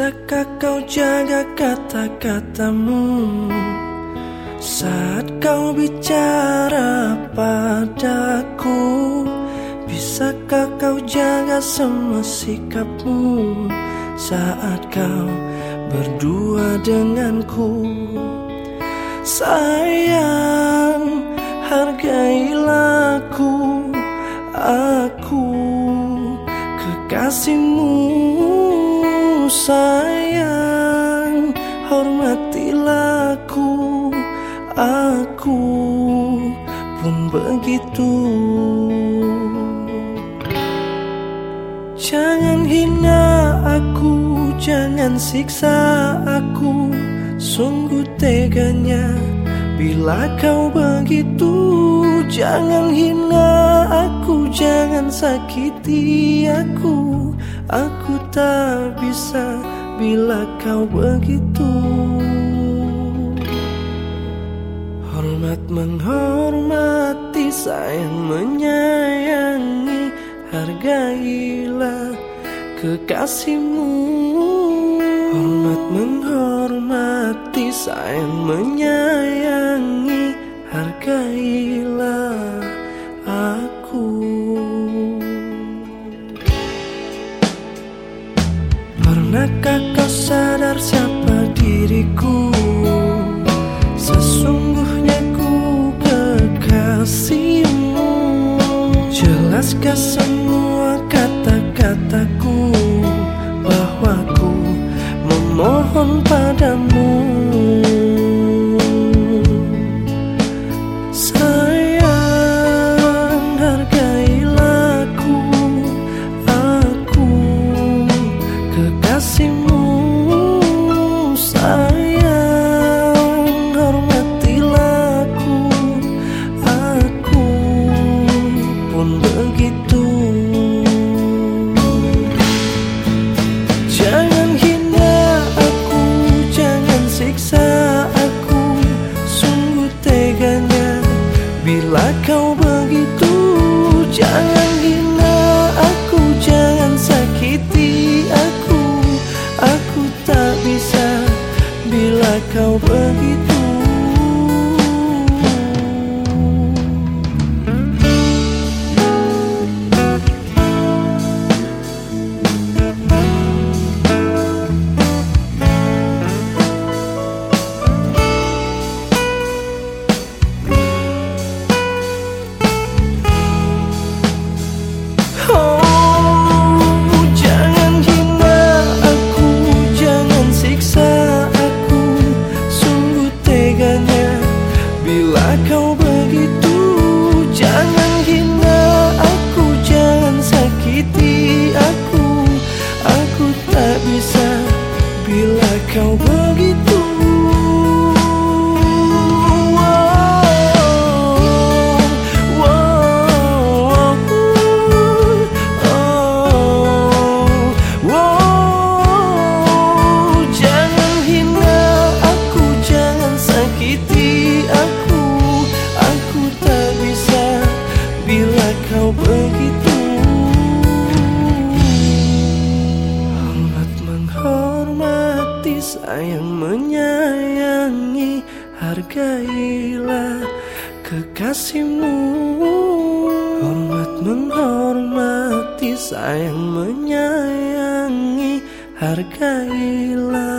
Bisakah kau jaga kata-katamu? Saat kau bicara padaku Bisakah kau jaga semua sikapmu? Saat kau berdua denganku Sayang, hargailah aku. Aku kekasihmu sayang Hormatilah aku Aku pun begitu. Jangan hina aku Jangan siksa aku Sungguh teganya Bila kau begitu. Jangan hina aku Jangan sakiti aku Aku tak bisa bila kau begitu. Hormat menghormati sayang menyayangi Hargailah kekasihmu. Hormat menghormati sayang menyayangi Hargailah Sesungguhnya ku kekasihmu. Jelaskah semua kata-kataku Bila kau begitu Jangan hina aku Jangan sakiti aku. Aku tak bisa. Bila kau begitu sayang menyayangi Hargailah kekasihmu. Hormat menghormati sayang menyayangi Hargailah